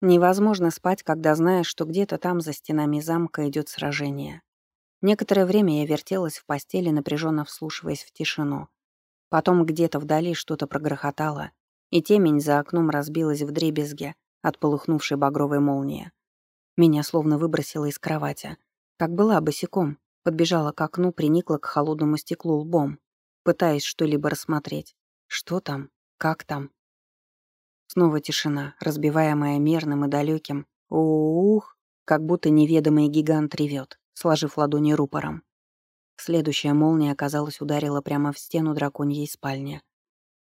Невозможно спать, когда знаешь, что где-то там за стенами замка идет сражение. Некоторое время я вертелась в постели, напряженно вслушиваясь в тишину. Потом где-то вдали что-то прогрохотало, и темень за окном разбилась в дребезге от полыхнувшей багровой молнии. Меня словно выбросило из кровати. Как была босиком, подбежала к окну, приникла к холодному стеклу лбом, пытаясь что-либо рассмотреть. Что там? Как там? Снова тишина, разбиваемая мерным и далеким. Ух, как будто неведомый гигант ревет, сложив ладони рупором. Следующая молния, оказалось, ударила прямо в стену драконьей спальни.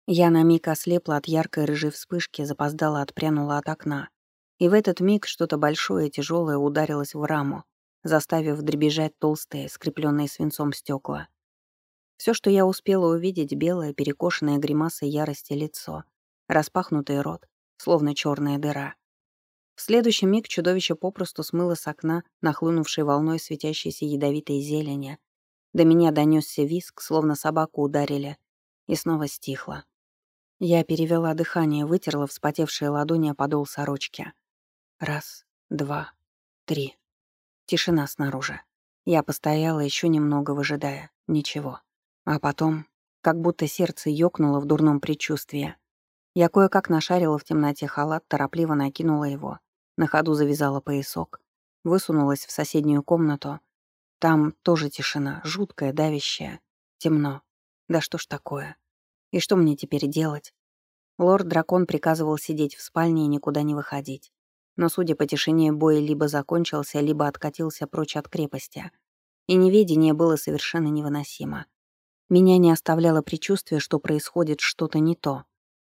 Я на миг ослепла от яркой рыжей вспышки, запоздала, отпрянула от окна. И в этот миг что-то большое и тяжелое ударилось в раму, заставив дребезжать толстые, скрепленные свинцом стекла. Все, что я успела увидеть, белое, перекошенное гримасой ярости лицо, распахнутый рот, словно черная дыра. В следующий миг чудовище попросту смыло с окна, нахлынувшей волной светящейся ядовитой зелени. До меня донесся виск, словно собаку ударили, и снова стихло. Я перевела дыхание, вытерла вспотевшие ладони о подол сорочки. Раз, два, три. Тишина снаружи. Я постояла еще немного, выжидая. Ничего. А потом, как будто сердце ёкнуло в дурном предчувствии, я кое-как нашарила в темноте халат, торопливо накинула его, на ходу завязала поясок, высунулась в соседнюю комнату. Там тоже тишина, жуткая, давящая, темно. Да что ж такое? И что мне теперь делать? Лорд-дракон приказывал сидеть в спальне и никуда не выходить. Но, судя по тишине, бой либо закончился, либо откатился прочь от крепости. И неведение было совершенно невыносимо. Меня не оставляло предчувствие, что происходит что-то не то.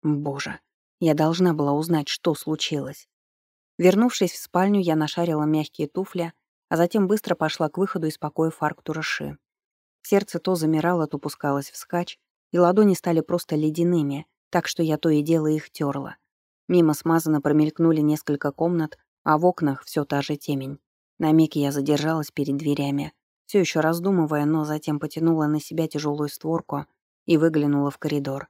Боже, я должна была узнать, что случилось. Вернувшись в спальню, я нашарила мягкие туфли, а затем быстро пошла к выходу из покоя Фарктураши. Сердце то замирало, то пускалось вскачь, и ладони стали просто ледяными, так что я то и дело их терла. Мимо смазанно промелькнули несколько комнат, а в окнах все та же темень. На миг я задержалась перед дверями, все еще раздумывая, но затем потянула на себя тяжелую створку и выглянула в коридор.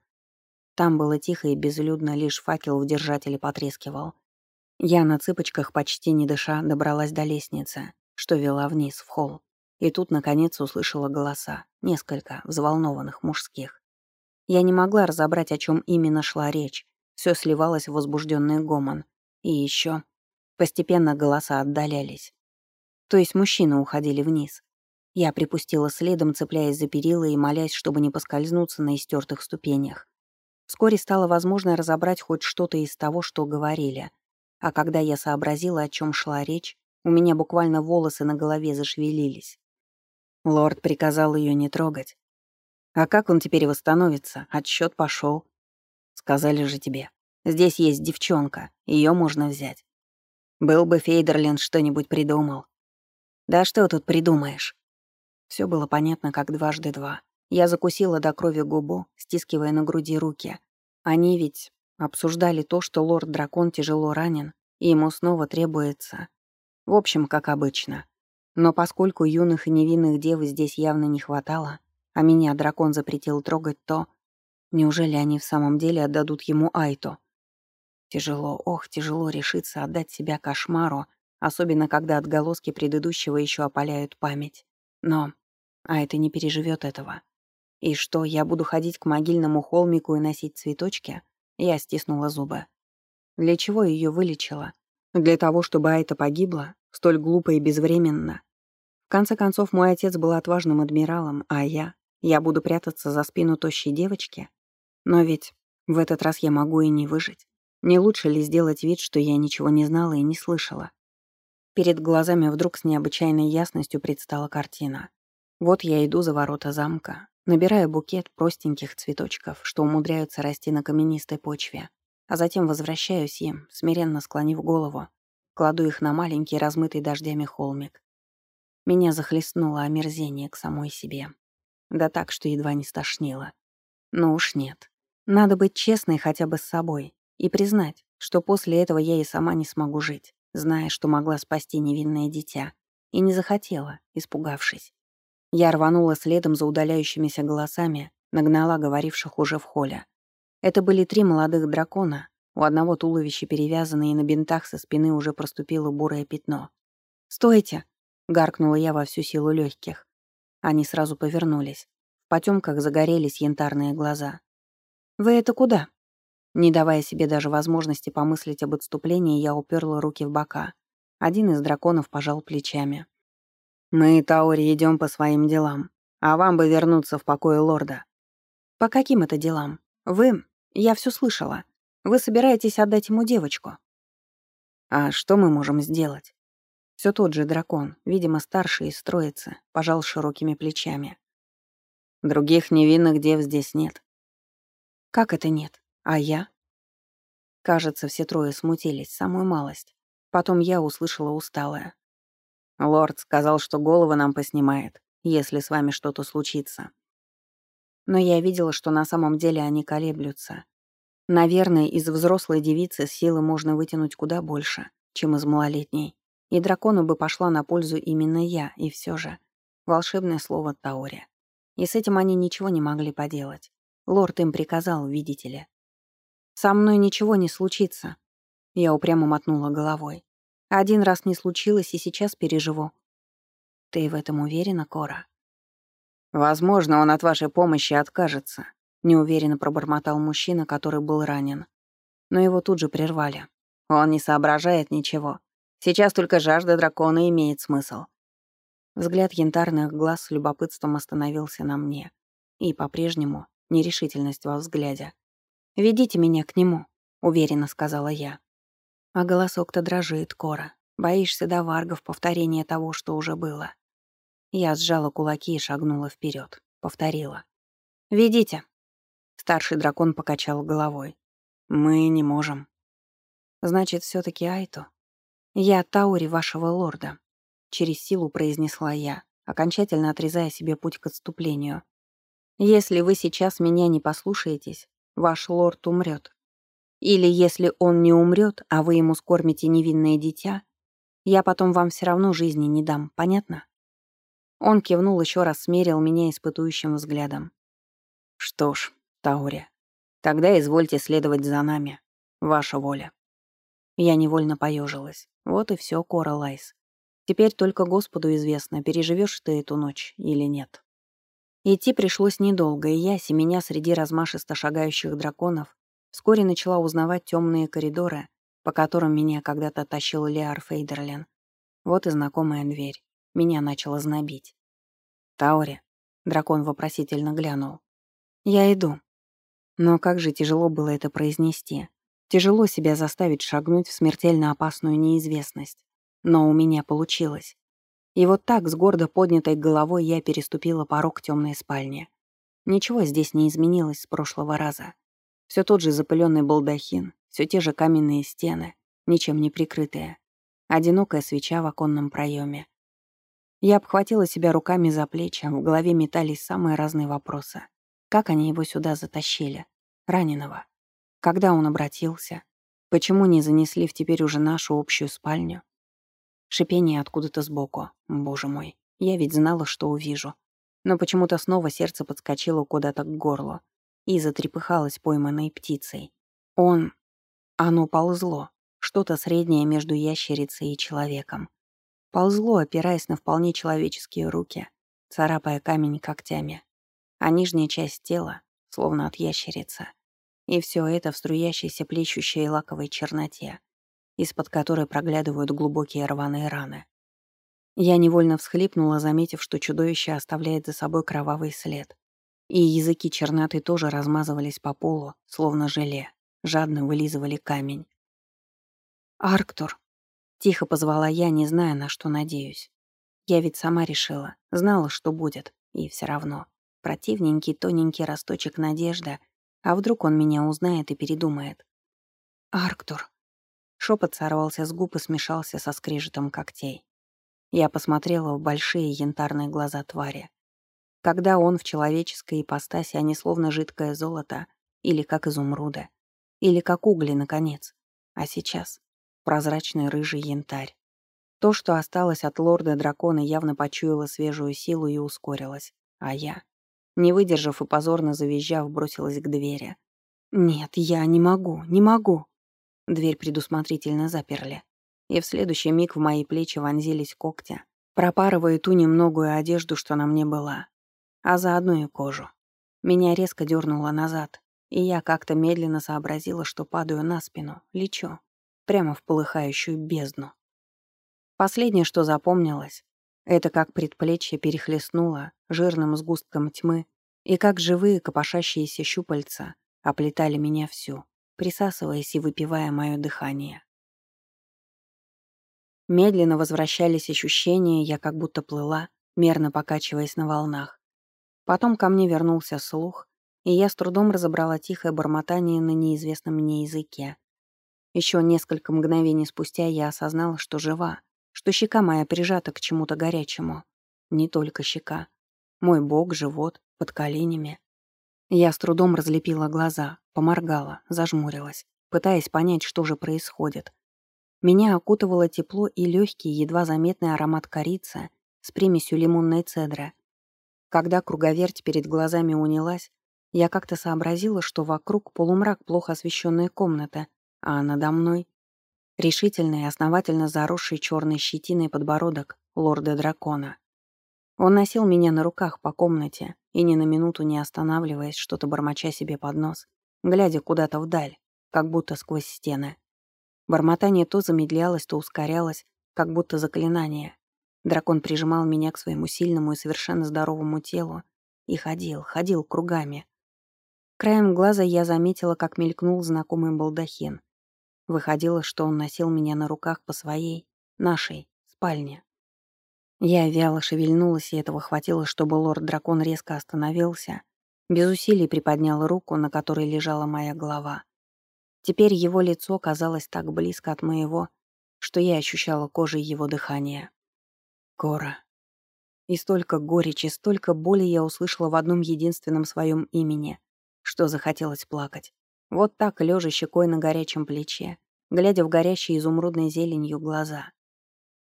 Там было тихо и безлюдно, лишь факел в держателе потрескивал. Я на цыпочках, почти не дыша, добралась до лестницы, что вела вниз, в холл. И тут, наконец, услышала голоса, несколько, взволнованных, мужских. Я не могла разобрать, о чем именно шла речь. Все сливалось в возбужденный гомон. И еще постепенно голоса отдалялись. То есть мужчины уходили вниз. Я припустила следом, цепляясь за перила и молясь, чтобы не поскользнуться на истертых ступенях. Вскоре стало возможно разобрать хоть что-то из того, что говорили. А когда я сообразила, о чем шла речь, у меня буквально волосы на голове зашевелились. Лорд приказал ее не трогать. А как он теперь восстановится? Отсчет пошел. Сказали же тебе. Здесь есть девчонка, ее можно взять. Был бы Фейдерлин что-нибудь придумал. Да что тут придумаешь? Все было понятно, как дважды два. Я закусила до крови губу, стискивая на груди руки. Они ведь обсуждали то, что лорд-дракон тяжело ранен, и ему снова требуется. В общем, как обычно. Но поскольку юных и невинных дев здесь явно не хватало, а меня дракон запретил трогать, то... Неужели они в самом деле отдадут ему Айто? Тяжело, ох, тяжело решиться отдать себя кошмару, особенно когда отголоски предыдущего еще опаляют память. Но Айто не переживет этого. И что, я буду ходить к могильному холмику и носить цветочки? Я стиснула зубы. Для чего ее вылечила? Для того, чтобы Айта погибла? Столь глупо и безвременно. В конце концов, мой отец был отважным адмиралом, а я... Я буду прятаться за спину тощей девочки? Но ведь в этот раз я могу и не выжить. Не лучше ли сделать вид, что я ничего не знала и не слышала? Перед глазами вдруг с необычайной ясностью предстала картина. Вот я иду за ворота замка, Набираю букет простеньких цветочков, что умудряются расти на каменистой почве, а затем возвращаюсь им, смиренно склонив голову, кладу их на маленький, размытый дождями холмик. Меня захлестнуло омерзение к самой себе. Да так, что едва не стошнило. Но уж нет. Надо быть честной хотя бы с собой и признать, что после этого я и сама не смогу жить, зная, что могла спасти невинное дитя, и не захотела, испугавшись. Я рванула следом за удаляющимися голосами, нагнала говоривших уже в холле. Это были три молодых дракона, У одного туловища перевязано, и на бинтах со спины уже проступило бурое пятно. «Стойте!» — гаркнула я во всю силу легких. Они сразу повернулись. В потемках загорелись янтарные глаза. «Вы это куда?» Не давая себе даже возможности помыслить об отступлении, я уперла руки в бока. Один из драконов пожал плечами. «Мы, Таури, идем по своим делам, а вам бы вернуться в покое лорда». «По каким это делам? Вы... Я все слышала. Вы собираетесь отдать ему девочку?» «А что мы можем сделать?» Все тот же дракон, видимо, старший из троицы, пожал широкими плечами. «Других невинных дев здесь нет». «Как это нет? А я?» Кажется, все трое смутились, самую малость. Потом я услышала усталое. «Лорд сказал, что головы нам поснимает, если с вами что-то случится». Но я видела, что на самом деле они колеблются. Наверное, из взрослой девицы силы можно вытянуть куда больше, чем из малолетней. И дракону бы пошла на пользу именно я, и все же. Волшебное слово Таори. И с этим они ничего не могли поделать. Лорд им приказал, видите ли. «Со мной ничего не случится». Я упрямо мотнула головой. «Один раз не случилось, и сейчас переживу». «Ты в этом уверена, Кора?» «Возможно, он от вашей помощи откажется», — неуверенно пробормотал мужчина, который был ранен. Но его тут же прервали. «Он не соображает ничего. Сейчас только жажда дракона имеет смысл. Взгляд янтарных глаз с любопытством остановился на мне. И по-прежнему нерешительность во взгляде. «Ведите меня к нему», — уверенно сказала я. А голосок-то дрожит, Кора. Боишься до варгов повторения того, что уже было. Я сжала кулаки и шагнула вперед. Повторила. «Ведите». Старший дракон покачал головой. «Мы не можем». «Значит, все таки Айто?» «Я Таури вашего лорда», — через силу произнесла я, окончательно отрезая себе путь к отступлению. «Если вы сейчас меня не послушаетесь, ваш лорд умрет. Или если он не умрет, а вы ему скормите невинное дитя, я потом вам все равно жизни не дам, понятно?» Он кивнул еще раз, смерил меня испытующим взглядом. «Что ж, Таури, тогда извольте следовать за нами. Ваша воля». Я невольно поежилась. Вот и все, Кора Лайс. Теперь только Господу известно, переживешь ты эту ночь или нет. Идти пришлось недолго, и я, семеня среди размашисто шагающих драконов, вскоре начала узнавать темные коридоры, по которым меня когда-то тащил Леар Фейдерлен. Вот и знакомая дверь. Меня начало знобить. «Таури», — дракон вопросительно глянул. «Я иду». Но как же тяжело было это произнести. Тяжело себя заставить шагнуть в смертельно опасную неизвестность. Но у меня получилось. И вот так, с гордо поднятой головой, я переступила порог темной спальни. Ничего здесь не изменилось с прошлого раза. Все тот же запыленный балдахин, все те же каменные стены, ничем не прикрытые. Одинокая свеча в оконном проеме. Я обхватила себя руками за плечи, в голове метались самые разные вопросы. Как они его сюда затащили? Раненого. Когда он обратился? Почему не занесли в теперь уже нашу общую спальню? Шипение откуда-то сбоку. Боже мой, я ведь знала, что увижу. Но почему-то снова сердце подскочило куда-то к горлу и затрепыхалось пойманной птицей. Он... Оно ползло. Что-то среднее между ящерицей и человеком. Ползло, опираясь на вполне человеческие руки, царапая камень когтями. А нижняя часть тела, словно от ящерицы, и все это в струящейся плещущей лаковой черноте, из-под которой проглядывают глубокие рваные раны. Я невольно всхлипнула, заметив, что чудовище оставляет за собой кровавый след. И языки черноты тоже размазывались по полу, словно желе, жадно вылизывали камень. «Арктур!» — тихо позвала я, не зная, на что надеюсь. Я ведь сама решила, знала, что будет, и все равно. Противненький тоненький росточек надежды а вдруг он меня узнает и передумает? «Арктур». Шепот сорвался с губ и смешался со скрежетом когтей. Я посмотрела в большие янтарные глаза твари. Когда он в человеческой ипостаси, они словно жидкое золото, или как изумруды, или как угли, наконец. А сейчас — прозрачный рыжий янтарь. То, что осталось от лорда-дракона, явно почуяло свежую силу и ускорилось. А я... Не выдержав и позорно завизжав, бросилась к двери. «Нет, я не могу, не могу». Дверь предусмотрительно заперли. И в следующий миг в мои плечи вонзились когти, пропарывая ту немногую одежду, что на мне была, а заодно и кожу. Меня резко дернуло назад, и я как-то медленно сообразила, что падаю на спину, лечу, прямо в полыхающую бездну. Последнее, что запомнилось, это как предплечье перехлестнуло жирным сгустком тьмы, и как живые копошащиеся щупальца оплетали меня всю, присасываясь и выпивая мое дыхание. Медленно возвращались ощущения, я как будто плыла, мерно покачиваясь на волнах. Потом ко мне вернулся слух, и я с трудом разобрала тихое бормотание на неизвестном мне языке. Еще несколько мгновений спустя я осознала, что жива, что щека моя прижата к чему-то горячему. Не только щека. Мой бок, живот, под коленями. Я с трудом разлепила глаза, поморгала, зажмурилась, пытаясь понять, что же происходит. Меня окутывало тепло и легкий, едва заметный аромат корицы с примесью лимонной цедры. Когда круговерть перед глазами унялась, я как-то сообразила, что вокруг полумрак плохо освещенной комнаты, а надо мной — решительный и основательно заросший черной щетиной подбородок лорда-дракона. Он носил меня на руках по комнате и ни на минуту не останавливаясь, что-то бормоча себе под нос, глядя куда-то вдаль, как будто сквозь стены. Бормотание то замедлялось, то ускорялось, как будто заклинание. Дракон прижимал меня к своему сильному и совершенно здоровому телу и ходил, ходил кругами. Краем глаза я заметила, как мелькнул знакомый балдахин. Выходило, что он носил меня на руках по своей, нашей, спальне. Я вяло шевельнулась, и этого хватило, чтобы лорд-дракон резко остановился, без усилий приподнял руку, на которой лежала моя голова. Теперь его лицо казалось так близко от моего, что я ощущала кожей его дыхание. Кора. И столько горечи, столько боли я услышала в одном единственном своем имени, что захотелось плакать. Вот так, лежа щекой на горячем плече, глядя в горящие изумрудной зеленью глаза.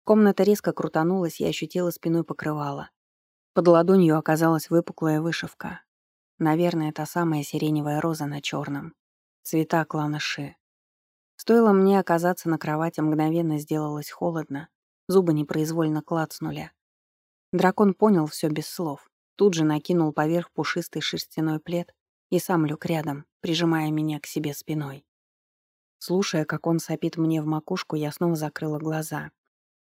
Комната резко крутанулась, я ощутила спиной покрывала. Под ладонью оказалась выпуклая вышивка. Наверное, та самая сиреневая роза на черном цвета клана Ши. Стоило мне оказаться на кровати, мгновенно сделалось холодно, зубы непроизвольно клацнули. Дракон понял все без слов, тут же накинул поверх пушистый шерстяной плед и сам лег рядом, прижимая меня к себе спиной. Слушая, как он сопит мне в макушку, я снова закрыла глаза.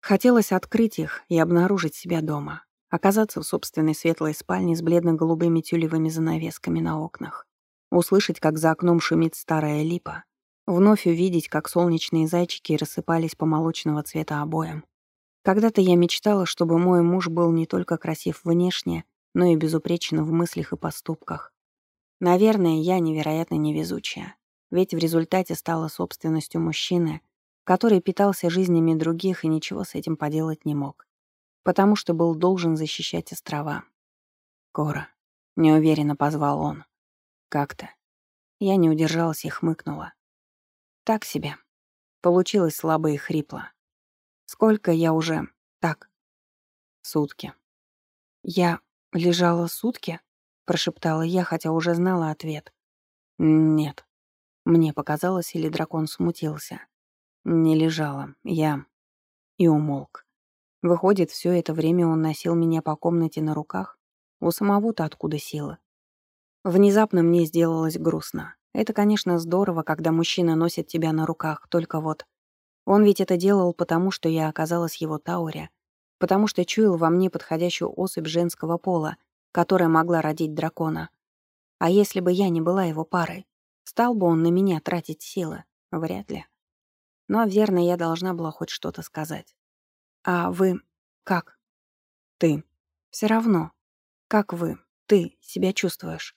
Хотелось открыть их и обнаружить себя дома, оказаться в собственной светлой спальне с бледно-голубыми тюлевыми занавесками на окнах услышать, как за окном шумит старая липа, вновь увидеть, как солнечные зайчики рассыпались по молочного цвета обоям. Когда-то я мечтала, чтобы мой муж был не только красив внешне, но и безупречен в мыслях и поступках. Наверное, я невероятно невезучая, ведь в результате стала собственностью мужчины, который питался жизнями других и ничего с этим поделать не мог, потому что был должен защищать острова. «Кора», — неуверенно позвал он. Как-то. Я не удержалась и хмыкнула. Так себе. Получилось слабо и хрипло. Сколько я уже... Так. Сутки. Я лежала сутки? Прошептала я, хотя уже знала ответ. Нет. Мне показалось, или дракон смутился. Не лежала. Я... И умолк. Выходит, все это время он носил меня по комнате на руках? У самого-то откуда сила? Внезапно мне сделалось грустно. Это, конечно, здорово, когда мужчина носит тебя на руках, только вот... Он ведь это делал потому, что я оказалась его тауре, потому что чуял во мне подходящую особь женского пола, которая могла родить дракона. А если бы я не была его парой, стал бы он на меня тратить силы? Вряд ли. Но, верно, я должна была хоть что-то сказать. А вы... как? Ты. Все равно. Как вы, ты, себя чувствуешь?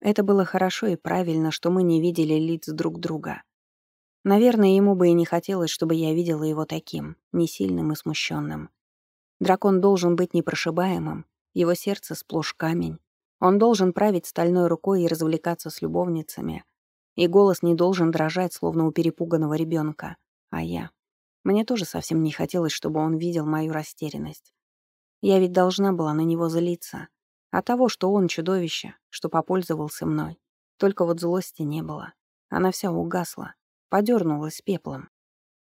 Это было хорошо и правильно, что мы не видели лиц друг друга. Наверное, ему бы и не хотелось, чтобы я видела его таким, несильным и смущенным. Дракон должен быть непрошибаемым, его сердце сплошь камень. Он должен править стальной рукой и развлекаться с любовницами. И голос не должен дрожать, словно у перепуганного ребенка. А я? Мне тоже совсем не хотелось, чтобы он видел мою растерянность. Я ведь должна была на него злиться. От того, что он чудовище, что попользовался мной. Только вот злости не было. Она вся угасла. Подернулась пеплом.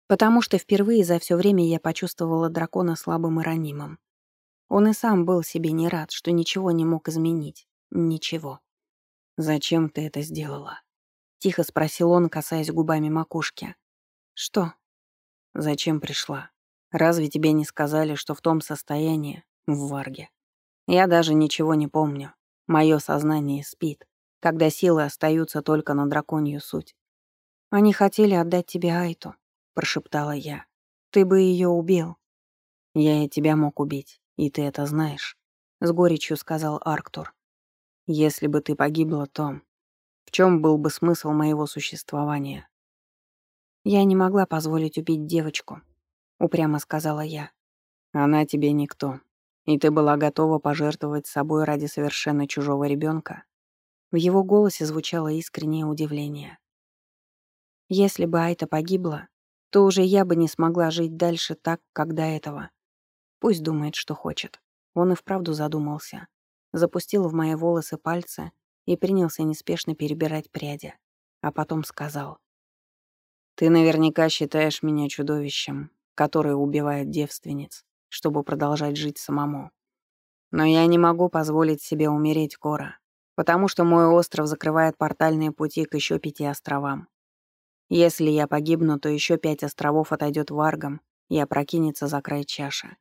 Потому что впервые за все время я почувствовала дракона слабым и ранимым. Он и сам был себе не рад, что ничего не мог изменить. Ничего. «Зачем ты это сделала?» — тихо спросил он, касаясь губами макушки. «Что?» «Зачем пришла? Разве тебе не сказали, что в том состоянии, в Варге? Я даже ничего не помню. Мое сознание спит, когда силы остаются только на драконью суть. Они хотели отдать тебе Айту, прошептала я. Ты бы ее убил. Я и тебя мог убить, и ты это знаешь, с горечью сказал Арктур. Если бы ты погибла, то в чем был бы смысл моего существования? Я не могла позволить убить девочку, упрямо сказала я. Она тебе никто, и ты была готова пожертвовать собой ради совершенно чужого ребенка? В его голосе звучало искреннее удивление. Если бы Айта погибла, то уже я бы не смогла жить дальше так, как до этого. Пусть думает, что хочет. Он и вправду задумался. Запустил в мои волосы пальцы и принялся неспешно перебирать пряди. А потом сказал. «Ты наверняка считаешь меня чудовищем, которое убивает девственниц, чтобы продолжать жить самому. Но я не могу позволить себе умереть, Кора, потому что мой остров закрывает портальные пути к еще пяти островам. Если я погибну, то еще пять островов отойдет варгам и опрокинется за край чаши.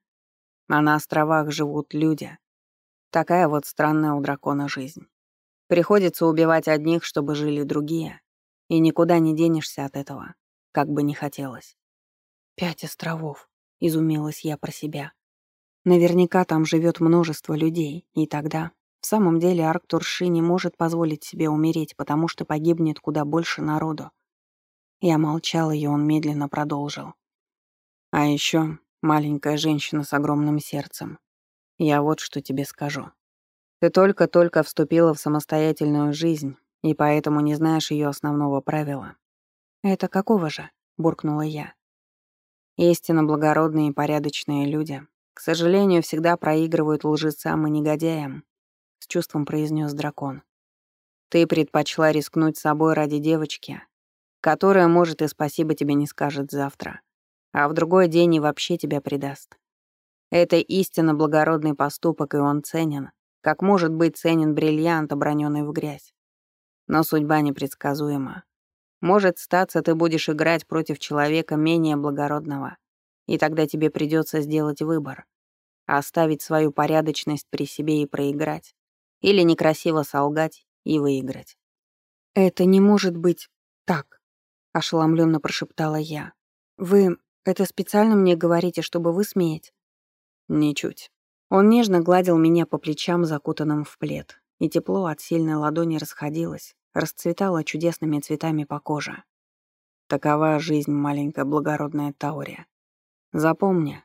А на островах живут люди. Такая вот странная у дракона жизнь. Приходится убивать одних, чтобы жили другие. И никуда не денешься от этого, как бы не хотелось. «Пять островов», — изумилась я про себя. Наверняка там живет множество людей, и тогда... В самом деле Арктур Ши не может позволить себе умереть, потому что погибнет куда больше народу. Я молчал, и он медленно продолжил. А еще маленькая женщина с огромным сердцем. Я вот что тебе скажу. Ты только-только вступила в самостоятельную жизнь, и поэтому не знаешь ее основного правила. «Это какого же?» — буркнула я. Истинно благородные и порядочные люди, к сожалению, всегда проигрывают лжецам и негодяям, с чувством произнес дракон. Ты предпочла рискнуть собой ради девочки, которая, может, и спасибо тебе не скажет завтра, а в другой день и вообще тебя предаст. Это истинно благородный поступок, и он ценен, как может быть ценен бриллиант, оброненный в грязь. Но судьба непредсказуема. Может, статься ты будешь играть против человека менее благородного, и тогда тебе придется сделать выбор. Оставить свою порядочность при себе и проиграть, или некрасиво солгать и выиграть. «Это не может быть так», — ошеломленно прошептала я. «Вы это специально мне говорите, чтобы высмеять?» «Ничуть». Он нежно гладил меня по плечам, закутанным в плед, и тепло от сильной ладони расходилось, расцветало чудесными цветами по коже. Такова жизнь, маленькая благородная Таурия. Запомни,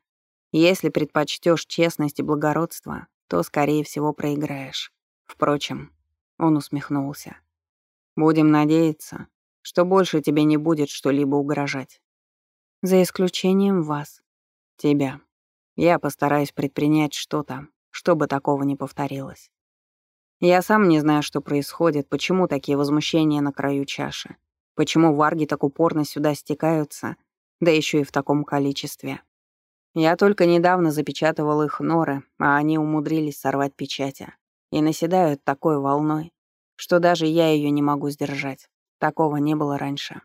если предпочтешь честность и благородство, то, скорее всего, проиграешь. Впрочем, он усмехнулся. Будем надеяться, что больше тебе не будет что-либо угрожать. За исключением вас. Тебя. Я постараюсь предпринять что-то, чтобы такого не повторилось. Я сам не знаю, что происходит, почему такие возмущения на краю чаши, почему варги так упорно сюда стекаются, да еще и в таком количестве. Я только недавно запечатывал их норы, а они умудрились сорвать печати и наседают такой волной, что даже я ее не могу сдержать. Такого не было раньше.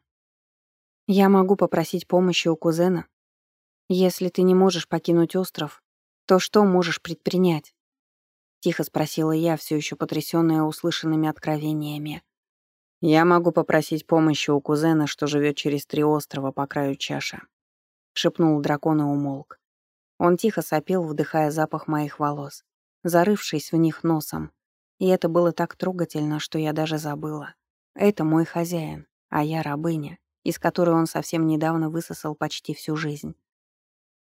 Я могу попросить помощи у кузена. Если ты не можешь покинуть остров, то что можешь предпринять? Тихо спросила я, все еще потрясённая услышанными откровениями. Я могу попросить помощи у кузена, что живет через три острова по краю чаши. Шепнул дракон и умолк. Он тихо сопел, вдыхая запах моих волос, зарывшись в них носом. И это было так трогательно, что я даже забыла. Это мой хозяин, а я рабыня, из которой он совсем недавно высосал почти всю жизнь.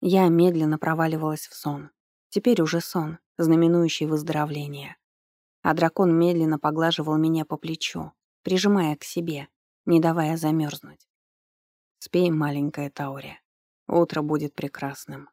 Я медленно проваливалась в сон. Теперь уже сон, знаменующий выздоровление. А дракон медленно поглаживал меня по плечу, прижимая к себе, не давая замерзнуть. «Спи, маленькая Таури. Утро будет прекрасным».